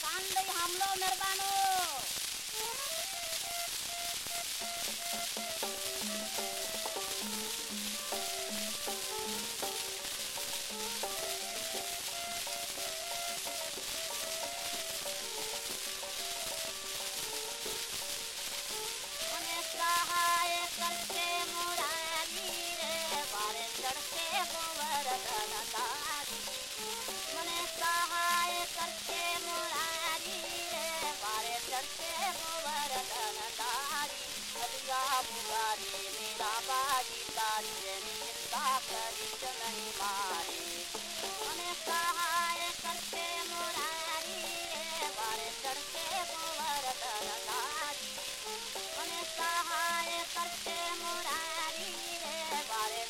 કાંદઈ હામલો નરવાનો पुकारे मेरा बारी तारी निंदा करी सहाय करते मुरारी बारे चढ़ते गोबर दरदारी सहाय करते मुरारी बारे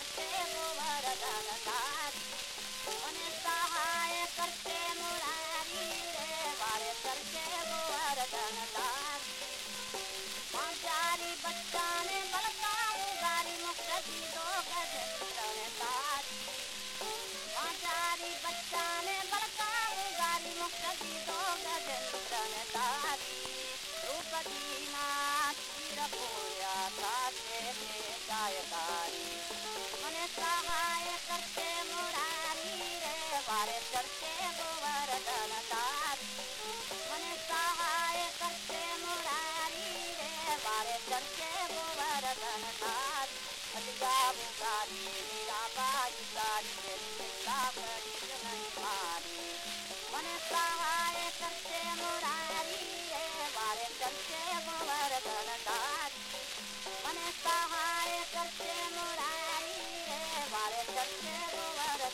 करते मुबारक दादारी उन्हें सहाय करते मुरारी रे वाले करते मुबारक दादारी पंचारी बच्चा ने बलका उगारी मुक्ति दो गज तारी पंचारी बच्चा ने बलका उगारी मुक्ति दो गज तारी रूपदी नाथ रखो या गाते गायकारी सहाय करते मुरारी रे, वार करते गोवर दलदारी। मन सहाय करते मुरारी रे, वार करते गोवर दलदारी। गारी मेरा बाई गारी